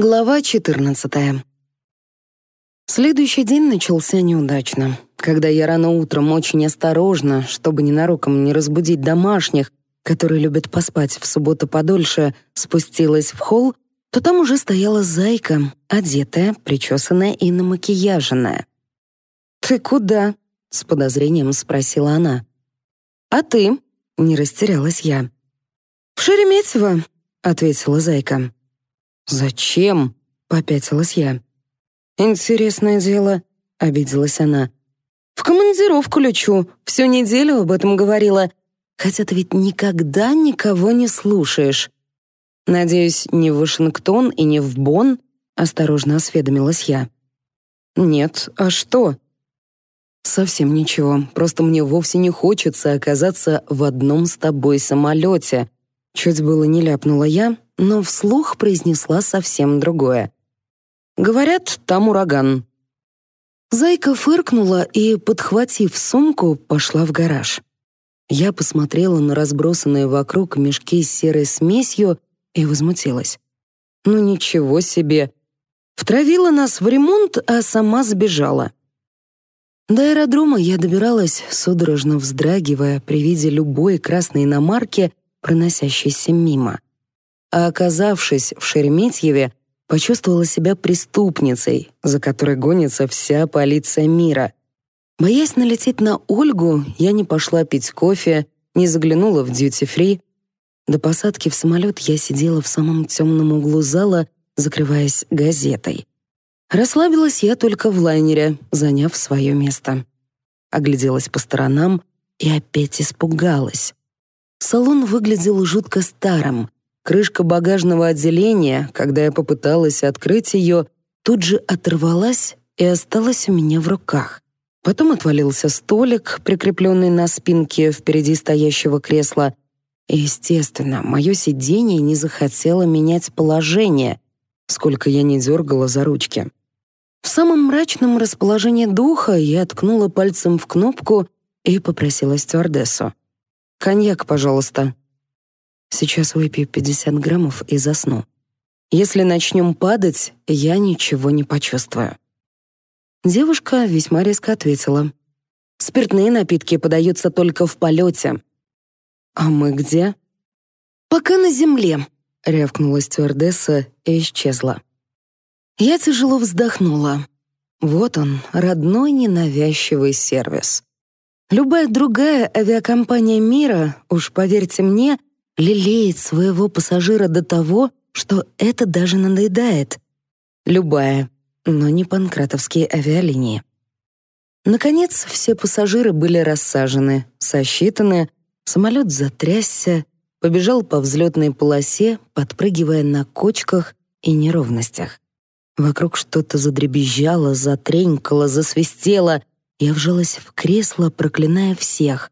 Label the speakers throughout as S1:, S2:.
S1: Глава 14. Следующий день начался неудачно. Когда я рано утром очень осторожно, чтобы ненароком не разбудить домашних, которые любят поспать в субботу подольше, спустилась в холл, то там уже стояла зайка, одетая, причесанная и намакияженная. «Ты куда?» — с подозрением спросила она. «А ты?» — не растерялась я. «В Шереметьево», — ответила зайка. «Зачем?» — попятилась я. «Интересное дело», — обиделась она. «В командировку лечу, всю неделю об этом говорила. Хотя ты ведь никогда никого не слушаешь». «Надеюсь, не в Вашингтон и не в Бонн?» — осторожно осведомилась я. «Нет, а что?» «Совсем ничего, просто мне вовсе не хочется оказаться в одном с тобой самолете». Чуть было не ляпнула я, но вслух произнесла совсем другое. «Говорят, там ураган». Зайка фыркнула и, подхватив сумку, пошла в гараж. Я посмотрела на разбросанные вокруг мешки с серой смесью и возмутилась. «Ну ничего себе! Втравила нас в ремонт, а сама сбежала». До аэродрома я добиралась, судорожно вздрагивая при виде любой красной иномарки, проносящейся мимо — а оказавшись в Шереметьеве, почувствовала себя преступницей, за которой гонится вся полиция мира. Боясь налететь на Ольгу, я не пошла пить кофе, не заглянула в дьюти-фри. До посадки в самолет я сидела в самом темном углу зала, закрываясь газетой. Расслабилась я только в лайнере, заняв свое место. Огляделась по сторонам и опять испугалась. Салон выглядел жутко старым — Крышка багажного отделения, когда я попыталась открыть ее, тут же оторвалась и осталась у меня в руках. Потом отвалился столик, прикрепленный на спинке впереди стоящего кресла. И, естественно, мое сиденье не захотело менять положение, сколько я не дергала за ручки. В самом мрачном расположении духа я ткнула пальцем в кнопку и попросила стюардессу. «Коньяк, пожалуйста», Сейчас выпью 50 граммов и засну. Если начнем падать, я ничего не почувствую». Девушка весьма резко ответила. «Спиртные напитки подаются только в полете». «А мы где?» «Пока на земле», — рявкнула стюардесса и исчезла. Я тяжело вздохнула. Вот он, родной ненавязчивый сервис. Любая другая авиакомпания мира, уж поверьте мне, лелеет своего пассажира до того, что это даже надоедает. Любая, но не панкратовские авиалинии. Наконец, все пассажиры были рассажены, сосчитаны, самолет затрясся, побежал по взлетной полосе, подпрыгивая на кочках и неровностях. Вокруг что-то задребезжало, затренькало, засвистело. Я вжалась в кресло, проклиная всех.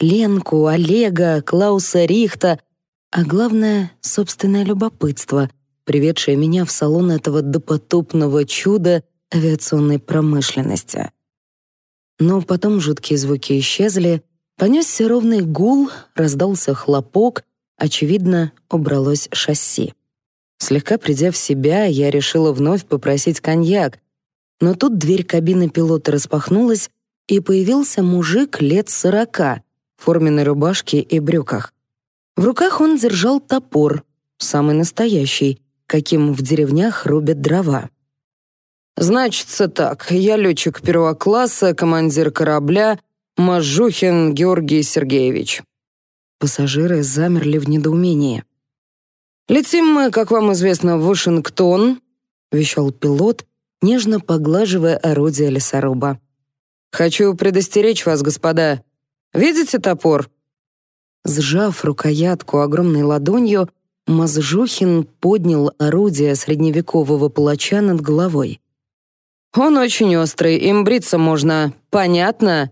S1: Ленку, Олега, Клауса Рихта, а главное — собственное любопытство, приведшее меня в салон этого допотопного чуда авиационной промышленности. Но потом жуткие звуки исчезли, понесся ровный гул, раздался хлопок, очевидно, убралось шасси. Слегка придя в себя, я решила вновь попросить коньяк, но тут дверь кабины пилота распахнулась, и появился мужик лет сорока в форменной рубашке и брюках. В руках он держал топор, самый настоящий, каким в деревнях рубят дрова. «Значится так, я летчик первого класса, командир корабля Мажухин Георгий Сергеевич». Пассажиры замерли в недоумении. «Летим мы, как вам известно, в Вашингтон», — вещал пилот, нежно поглаживая орудие лесоруба. «Хочу предостеречь вас, господа. Видите топор? Сжав рукоятку огромной ладонью, Мазжухин поднял орудие средневекового палача над головой. «Он очень острый, им бриться можно, понятно?»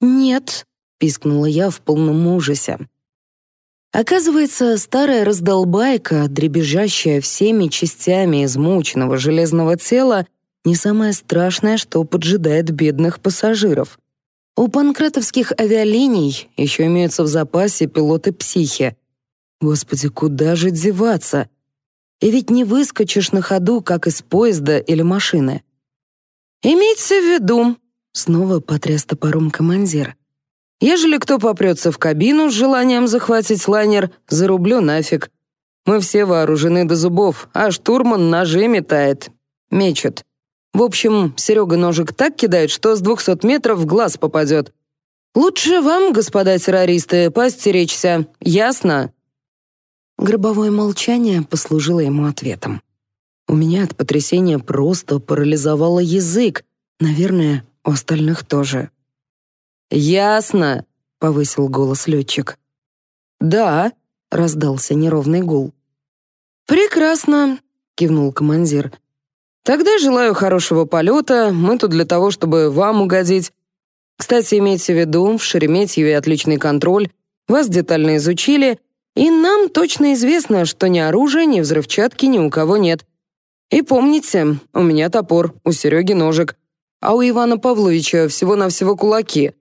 S1: «Нет», — пискнула я в полном ужасе. Оказывается, старая раздолбайка, дребезжащая всеми частями измученного железного тела, не самое страшное, что поджидает бедных пассажиров. У панкратовских авиалиний еще имеются в запасе пилоты-психи. Господи, куда же деваться? И ведь не выскочишь на ходу, как из поезда или машины. «Имейте в виду», — снова потряс топором командир. «Ежели кто попрется в кабину с желанием захватить лайнер, зарублю нафиг. Мы все вооружены до зубов, а штурман ножи метает, мечет. В общем, Серега ножик так кидает, что с 200 метров в глаз попадет. Лучше вам, господа террористы, постеречься. Ясно? Гробовое молчание послужило ему ответом. У меня от потрясения просто парализовало язык. Наверное, у остальных тоже. «Ясно», — повысил голос летчик. «Да», — раздался неровный гул. «Прекрасно», — кивнул командир. Тогда желаю хорошего полета, мы тут для того, чтобы вам угодить. Кстати, имейте в виду, в Шереметьеве отличный контроль, вас детально изучили, и нам точно известно, что ни оружия, ни взрывчатки ни у кого нет. И помните, у меня топор, у Сереги ножик, а у Ивана Павловича всего-навсего кулаки.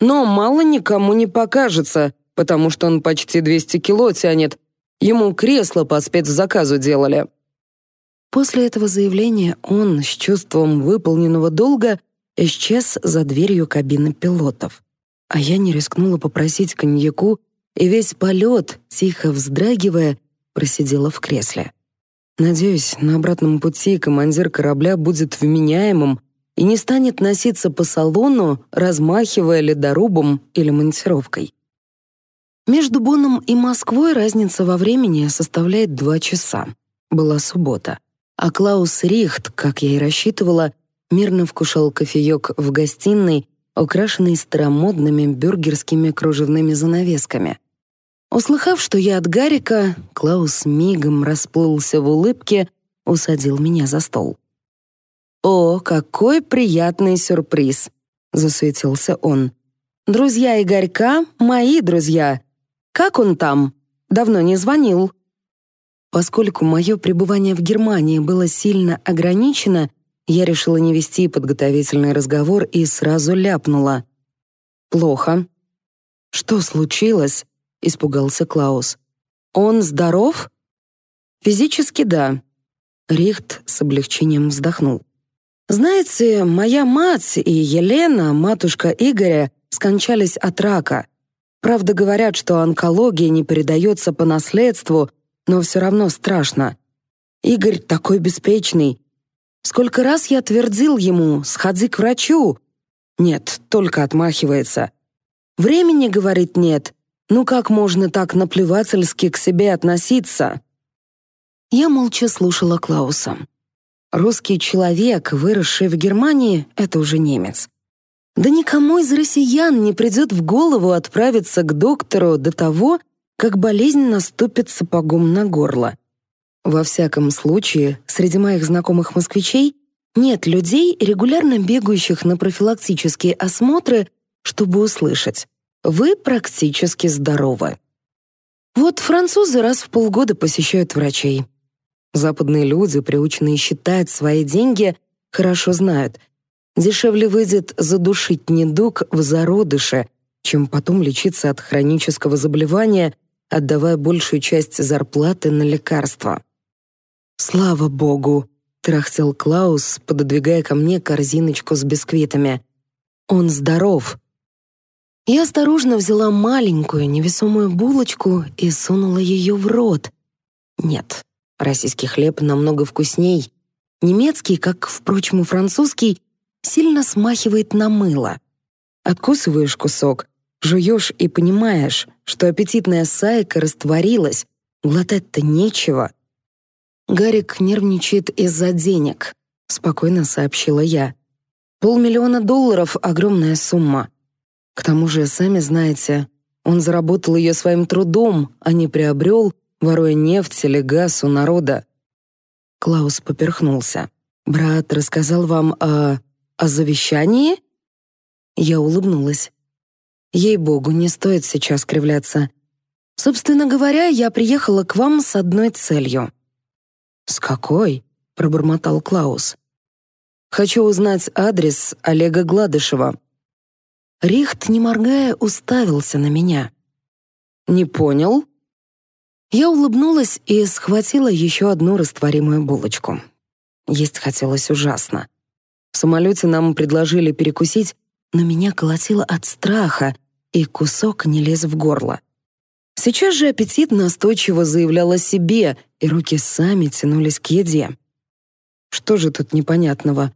S1: Но мало никому не покажется, потому что он почти 200 кило тянет. Ему кресло по спецзаказу делали. После этого заявления он с чувством выполненного долга исчез за дверью кабины пилотов. А я не рискнула попросить коньяку, и весь полет, тихо вздрагивая, просидела в кресле. Надеюсь, на обратном пути командир корабля будет вменяемым и не станет носиться по салону, размахивая ледорубом или монтировкой. Между Боном и Москвой разница во времени составляет два часа. Была суббота а Клаус Рихт, как я и рассчитывала, мирно вкушал кофеек в гостиной, украшенной старомодными бюргерскими кружевными занавесками. Услыхав, что я от Гарика, Клаус мигом расплылся в улыбке, усадил меня за стол. «О, какой приятный сюрприз!» — засуетился он. «Друзья Игорька — мои друзья. Как он там? Давно не звонил». Поскольку мое пребывание в Германии было сильно ограничено, я решила не вести подготовительный разговор и сразу ляпнула. «Плохо». «Что случилось?» — испугался Клаус. «Он здоров?» «Физически да». Рихт с облегчением вздохнул. «Знаете, моя мать и Елена, матушка Игоря, скончались от рака. Правда, говорят, что онкология не передается по наследству, но все равно страшно. Игорь такой беспечный. Сколько раз я твердил ему «сходи к врачу». Нет, только отмахивается. Времени, говорит, нет. Ну как можно так наплевательски к себе относиться? Я молча слушала Клауса. Русский человек, выросший в Германии, это уже немец. Да никому из россиян не придет в голову отправиться к доктору до того, как болезнь наступит сапогом на горло. Во всяком случае, среди моих знакомых москвичей нет людей, регулярно бегающих на профилактические осмотры, чтобы услышать «Вы практически здоровы». Вот французы раз в полгода посещают врачей. Западные люди, приученные считать свои деньги, хорошо знают. Дешевле выйдет задушить недуг в зародыше, чем потом лечиться от хронического заболевания – отдавая большую часть зарплаты на лекарства. «Слава богу!» — трахтел Клаус, пододвигая ко мне корзиночку с бисквитами. «Он здоров!» Я осторожно взяла маленькую невесомую булочку и сунула ее в рот. Нет, российский хлеб намного вкусней. Немецкий, как, впрочем, и французский, сильно смахивает на мыло. Откусываешь кусок, жуешь и понимаешь, что аппетитная сайка растворилась, глотать-то нечего. «Гарик нервничает из-за денег», — спокойно сообщила я. «Полмиллиона долларов — огромная сумма. К тому же, сами знаете, он заработал ее своим трудом, а не приобрел, воруя нефть или газ у народа». Клаус поперхнулся. «Брат рассказал вам о... о завещании?» Я улыбнулась. Ей-богу, не стоит сейчас кривляться. Собственно говоря, я приехала к вам с одной целью. С какой? пробормотал Клаус. Хочу узнать адрес Олега Гладышева. Рихт, не моргая, уставился на меня. Не понял? Я улыбнулась и схватила еще одну растворимую булочку. Есть хотелось ужасно. В самолете нам предложили перекусить, но меня колотило от страха, и кусок не лез в горло. Сейчас же аппетит настойчиво заявлял о себе, и руки сами тянулись к еде. Что же тут непонятного?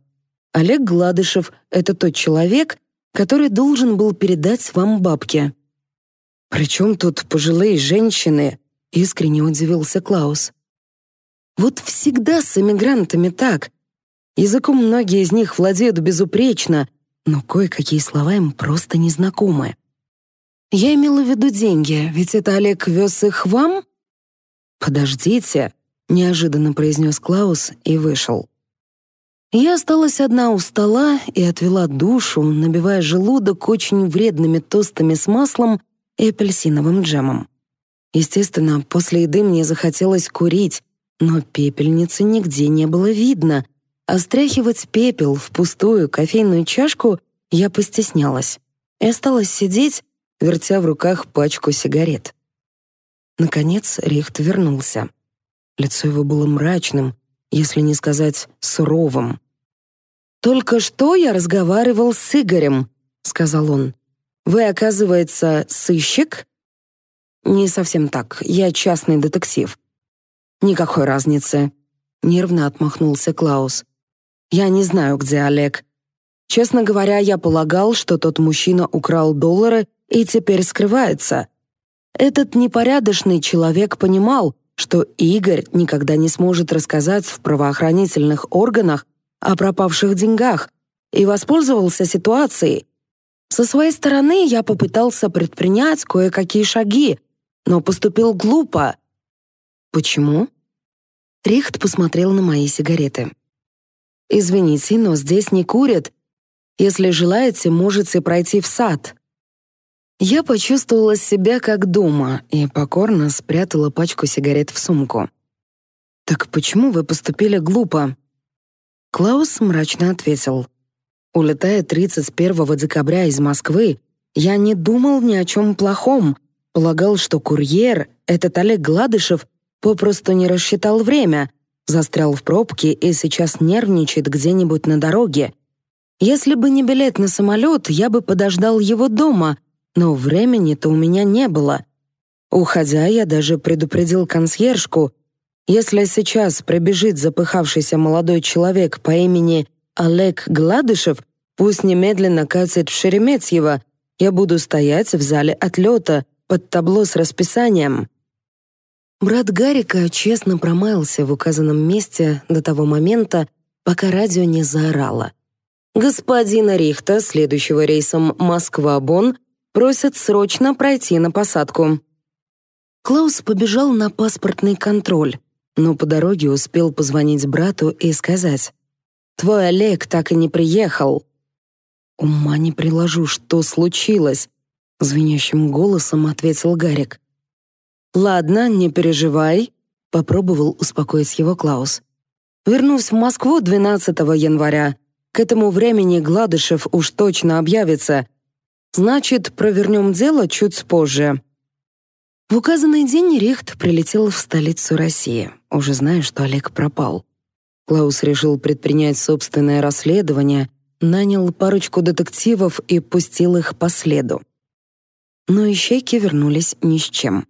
S1: Олег Гладышев — это тот человек, который должен был передать вам бабки. «Причем тут пожилые женщины?» — искренне удивился Клаус. «Вот всегда с эмигрантами так. Языком многие из них владеют безупречно — но кое-какие слова им просто незнакомы. «Я имела в виду деньги, ведь это Олег вез их вам?» «Подождите», — неожиданно произнес Клаус и вышел. Я осталась одна у стола и отвела душу, набивая желудок очень вредными тостами с маслом и апельсиновым джемом. Естественно, после еды мне захотелось курить, но пепельницы нигде не было видно, а стряхивать пепел в пустую кофейную чашку я постеснялась и осталась сидеть, вертя в руках пачку сигарет. Наконец Рихт вернулся. Лицо его было мрачным, если не сказать суровым. «Только что я разговаривал с Игорем», — сказал он. «Вы, оказывается, сыщик?» «Не совсем так. Я частный детектив». «Никакой разницы», — нервно отмахнулся Клаус. Я не знаю, где Олег. Честно говоря, я полагал, что тот мужчина украл доллары и теперь скрывается. Этот непорядочный человек понимал, что Игорь никогда не сможет рассказать в правоохранительных органах о пропавших деньгах и воспользовался ситуацией. Со своей стороны я попытался предпринять кое-какие шаги, но поступил глупо. Почему? Рихт посмотрел на мои сигареты. «Извините, но здесь не курят. Если желаете, можете пройти в сад». Я почувствовала себя как дома и покорно спрятала пачку сигарет в сумку. «Так почему вы поступили глупо?» Клаус мрачно ответил. «Улетая 31 декабря из Москвы, я не думал ни о чем плохом. Полагал, что курьер, этот Олег Гладышев, попросту не рассчитал время, застрял в пробке и сейчас нервничает где-нибудь на дороге. Если бы не билет на самолет, я бы подождал его дома, но времени-то у меня не было. Уходя, я даже предупредил консьержку, если сейчас пробежит запыхавшийся молодой человек по имени Олег Гладышев, пусть немедленно катит в Шереметьево, я буду стоять в зале отлета под табло с расписанием. Брат Гарика честно промаялся в указанном месте до того момента, пока радио не заорало. «Господина Рихта, следующего рейсом Москва-Бонн, просят срочно пройти на посадку». Клаус побежал на паспортный контроль, но по дороге успел позвонить брату и сказать «Твой Олег так и не приехал». «Ума не приложу, что случилось», — звенящим голосом ответил Гарик. «Ладно, не переживай», — попробовал успокоить его Клаус. «Вернусь в Москву 12 января. К этому времени Гладышев уж точно объявится. Значит, провернем дело чуть позже». В указанный день Рихт прилетел в столицу России, уже зная, что Олег пропал. Клаус решил предпринять собственное расследование, нанял парочку детективов и пустил их по следу. Но ищейки вернулись ни с чем.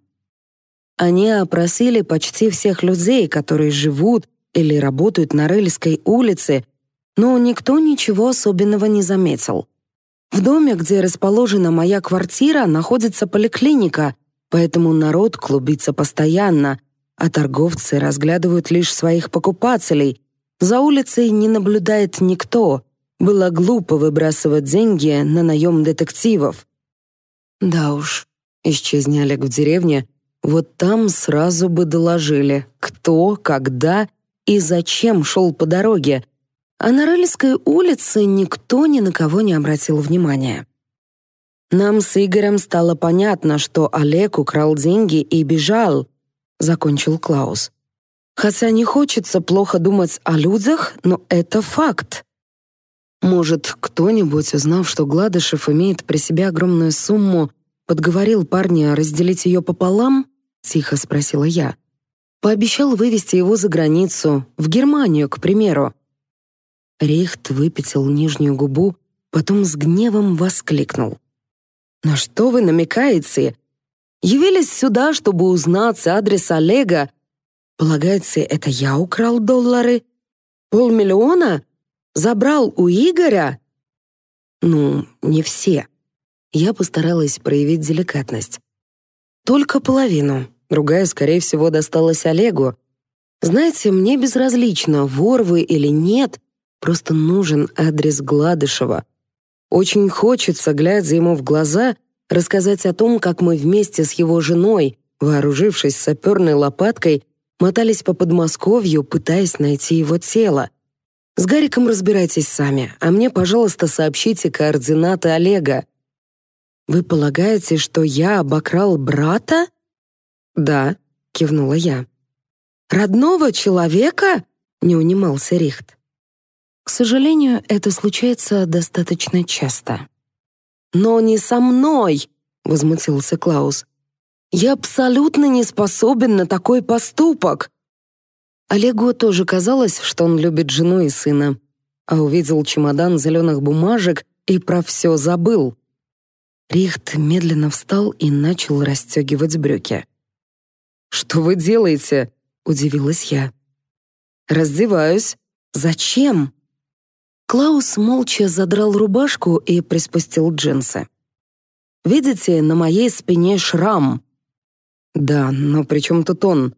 S1: Они опросили почти всех людей, которые живут или работают на Рыльской улице, но никто ничего особенного не заметил. В доме, где расположена моя квартира, находится поликлиника, поэтому народ клубится постоянно, а торговцы разглядывают лишь своих покупателей. За улицей не наблюдает никто. Было глупо выбрасывать деньги на наем детективов. Да уж, исчезни Олег в деревне, вот там сразу бы доложили, кто, когда и зачем шел по дороге, а на Рыльской улице никто ни на кого не обратил внимания. Нам с Игорем стало понятно, что Олег украл деньги и бежал, закончил Клаус. Хотя не хочется плохо думать о людях, но это факт. Может, кто-нибудь, узнав, что Гладышев имеет при себе огромную сумму, подговорил парня разделить ее пополам? Тихо спросила я. Пообещал вывести его за границу, в Германию, к примеру. Рихт выпятил нижнюю губу, потом с гневом воскликнул. «На что вы намекаете? Явились сюда, чтобы узнать адрес Олега. Полагается, это я украл доллары? Полмиллиона? Забрал у Игоря?» «Ну, не все». Я постаралась проявить деликатность. «Только половину» другая, скорее всего, досталась Олегу. Знаете, мне безразлично, вор вы или нет, просто нужен адрес Гладышева. Очень хочется, глядя ему в глаза, рассказать о том, как мы вместе с его женой, вооружившись саперной лопаткой, мотались по Подмосковью, пытаясь найти его тело. С Гариком разбирайтесь сами, а мне, пожалуйста, сообщите координаты Олега. Вы полагаете, что я обокрал брата? «Да», — кивнула я. «Родного человека?» — не унимался Рихт. К сожалению, это случается достаточно часто. «Но не со мной!» — возмутился Клаус. «Я абсолютно не способен на такой поступок!» Олегу тоже казалось, что он любит жену и сына, а увидел чемодан зеленых бумажек и про все забыл. Рихт медленно встал и начал расстегивать брюки. «Что вы делаете?» — удивилась я. «Раздеваюсь. Зачем?» Клаус молча задрал рубашку и приспустил джинсы. «Видите, на моей спине шрам». «Да, но при чем тут он?»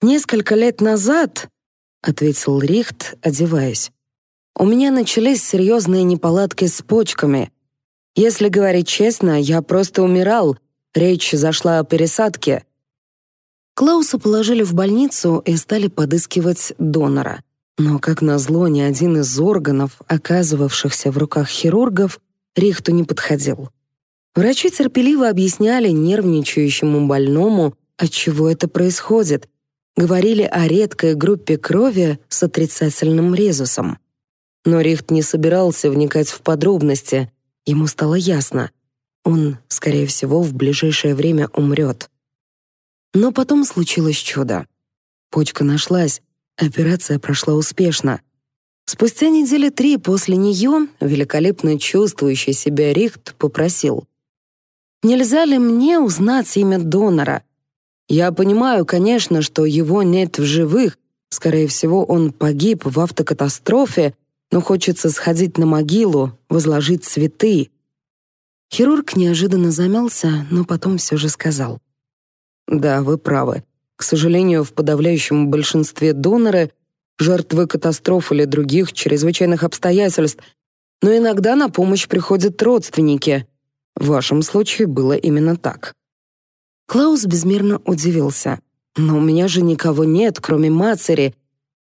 S1: «Несколько лет назад», — ответил Рихт, одеваясь, «у меня начались серьезные неполадки с почками. Если говорить честно, я просто умирал. Речь зашла о пересадке. Клауса положили в больницу и стали подыскивать донора. Но, как назло, ни один из органов, оказывавшихся в руках хирургов, Рихту не подходил. Врачи терпеливо объясняли нервничающему больному, от чего это происходит. Говорили о редкой группе крови с отрицательным резусом. Но Рихт не собирался вникать в подробности. Ему стало ясно. Он, скорее всего, в ближайшее время умрет. Но потом случилось чудо. Почка нашлась, операция прошла успешно. Спустя недели три после нее великолепно чувствующий себя Рихт попросил. «Нельзя ли мне узнать имя донора? Я понимаю, конечно, что его нет в живых, скорее всего, он погиб в автокатастрофе, но хочется сходить на могилу, возложить цветы». Хирург неожиданно замялся, но потом все же сказал. Да, вы правы. К сожалению, в подавляющем большинстве доноры жертвы катастроф или других чрезвычайных обстоятельств, но иногда на помощь приходят родственники. В вашем случае было именно так. Клаус безмерно удивился. «Но у меня же никого нет, кроме Мацери,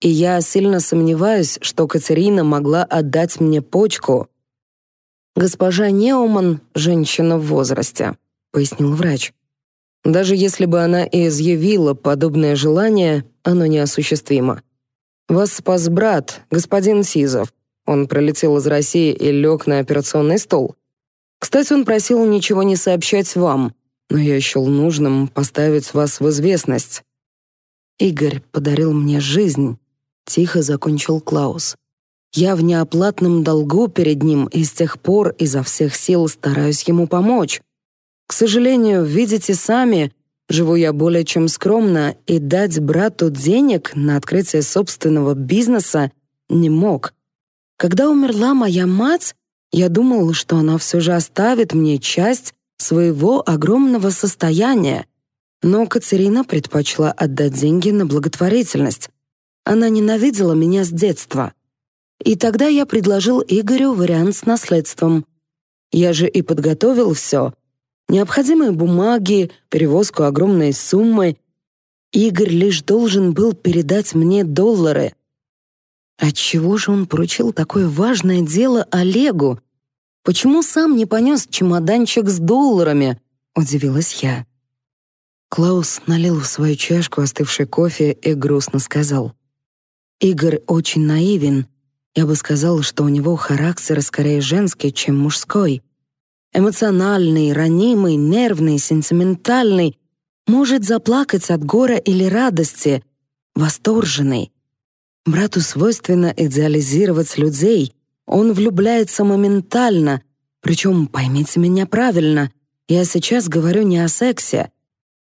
S1: и я сильно сомневаюсь, что Катерина могла отдать мне почку». «Госпожа Неуман — женщина в возрасте», — пояснил врач. Даже если бы она и изъявила подобное желание, оно неосуществимо. «Вас спас брат, господин Сизов». Он пролетел из России и лег на операционный стол. «Кстати, он просил ничего не сообщать вам, но я счел нужным поставить вас в известность». «Игорь подарил мне жизнь», — тихо закончил Клаус. «Я в неоплатном долгу перед ним и с тех пор изо всех сил стараюсь ему помочь. К сожалению, видите сами, живу я более чем скромно, и дать брату денег на открытие собственного бизнеса не мог. Когда умерла моя мать, я думал, что она все же оставит мне часть своего огромного состояния. Но Катерина предпочла отдать деньги на благотворительность. Она ненавидела меня с детства. И тогда я предложил Игорю вариант с наследством. Я же и подготовил все — необходимые бумаги, перевозку огромной суммы. Игорь лишь должен был передать мне доллары. А Отчего же он поручил такое важное дело Олегу? Почему сам не понес чемоданчик с долларами? Удивилась я. Клаус налил в свою чашку остывший кофе и грустно сказал. «Игорь очень наивен. Я бы сказал, что у него характер скорее женский, чем мужской эмоциональный, ранимый, нервный, сентиментальный, может заплакать от горя или радости, восторженный. Брату свойственно идеализировать людей, он влюбляется моментально, причем, поймите меня правильно, я сейчас говорю не о сексе.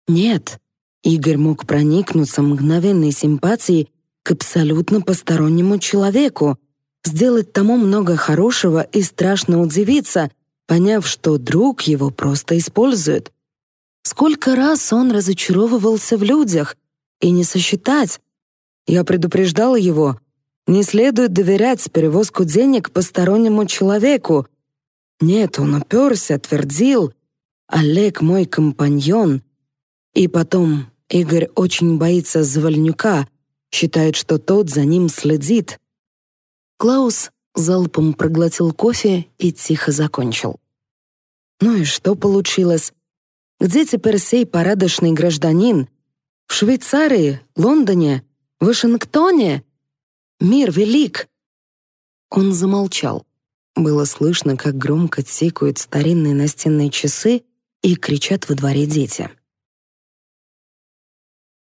S1: Нет, Игорь мог проникнуться мгновенной симпатией к абсолютно постороннему человеку, сделать тому много хорошего и страшно удивиться — поняв, что друг его просто использует. Сколько раз он разочаровывался в людях, и не сосчитать. Я предупреждала его, не следует доверять перевозку денег постороннему человеку. Нет, он уперся, твердил. Олег мой компаньон. И потом, Игорь очень боится Завальнюка, считает, что тот за ним следит. Клаус залпом проглотил кофе и тихо закончил. Ну и что получилось? Где теперь сей порядочный гражданин? В Швейцарии, Лондоне, Вашингтоне? Мир велик! Он замолчал. Было слышно, как громко тикают старинные настенные часы и кричат во дворе дети.